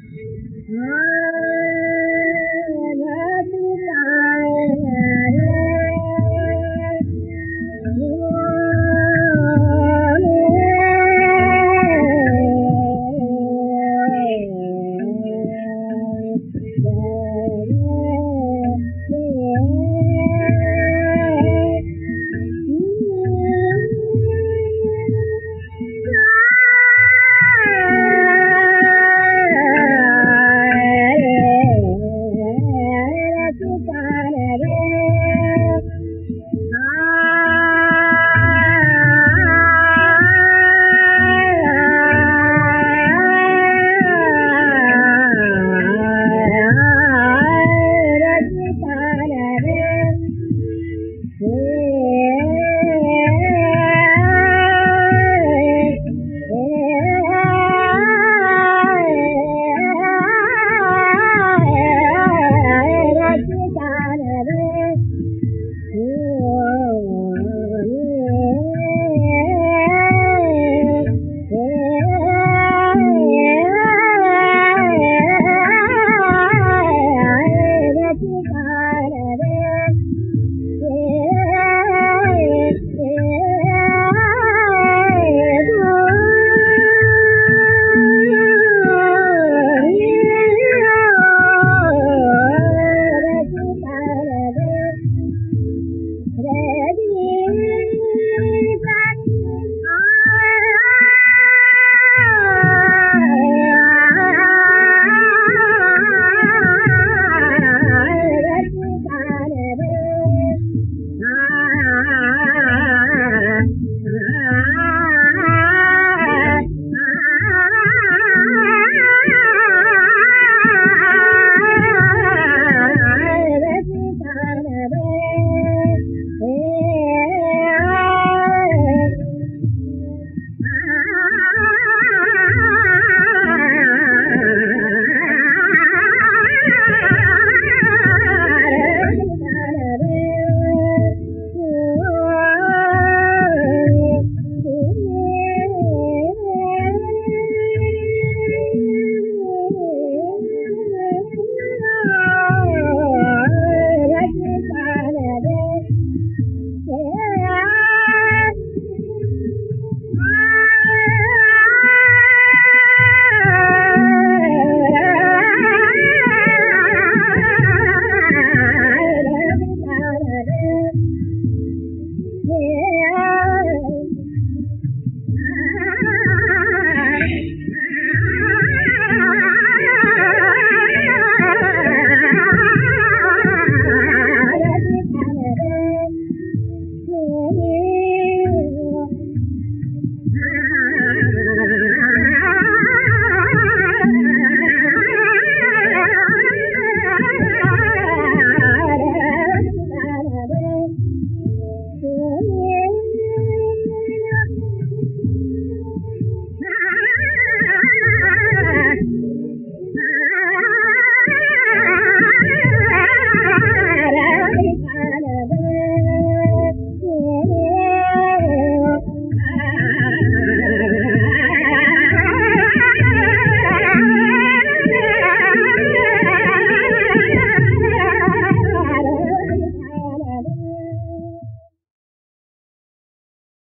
Hey!